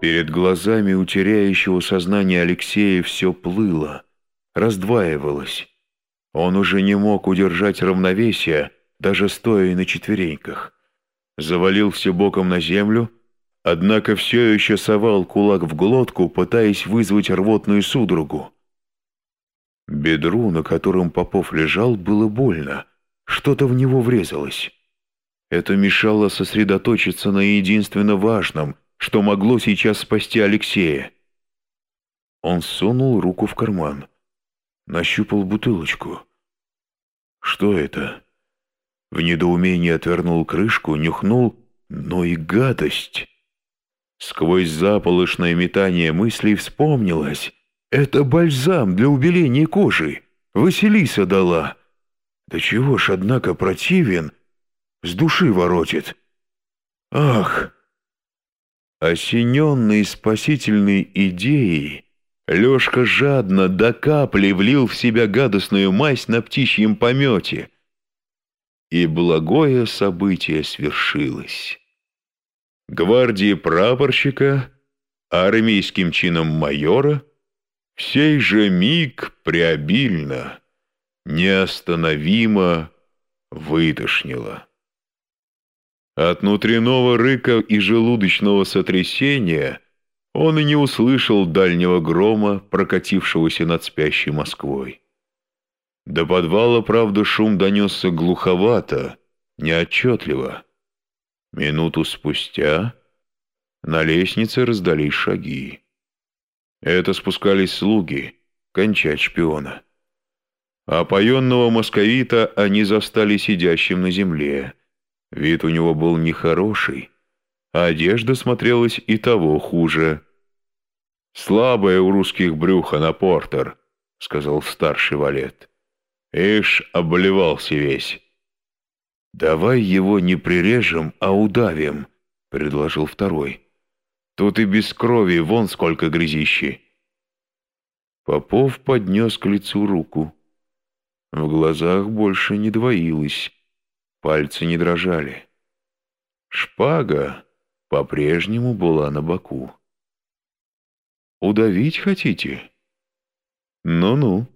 Перед глазами у теряющего сознание Алексея все плыло, раздваивалось. Он уже не мог удержать равновесие, даже стоя на четвереньках. Завалился боком на землю, однако все еще совал кулак в глотку, пытаясь вызвать рвотную судорогу. Бедру, на котором Попов лежал, было больно, что-то в него врезалось. Это мешало сосредоточиться на единственно важном, что могло сейчас спасти Алексея. Он сунул руку в карман, нащупал бутылочку. Что это? В недоумении отвернул крышку, нюхнул, но и гадость. Сквозь заполошное метание мыслей вспомнилось. Это бальзам для убеления кожи. Василиса дала. Да чего ж, однако, противен, с души воротит. Ах! Осененный спасительной идеей, Лешка жадно до капли влил в себя гадостную мазь на птичьем помете. И благое событие свершилось. Гвардии прапорщика, армейским чином майора, в сей же миг преобильно, неостановимо вытошнило. От внутреннего рыка и желудочного сотрясения он и не услышал дальнего грома, прокатившегося над спящей Москвой. До подвала, правда, шум донесся глуховато, неотчетливо. Минуту спустя на лестнице раздались шаги. Это спускались слуги, кончать шпиона. Опоенного московита они застали сидящим на земле, Вид у него был нехороший, а одежда смотрелась и того хуже. «Слабая у русских брюха на портер», — сказал старший валет. «Ишь, обливался весь». «Давай его не прирежем, а удавим», — предложил второй. «Тут и без крови вон сколько грязищи». Попов поднес к лицу руку. В глазах больше не двоилось. Пальцы не дрожали. Шпага по-прежнему была на боку. «Удавить хотите?» «Ну-ну».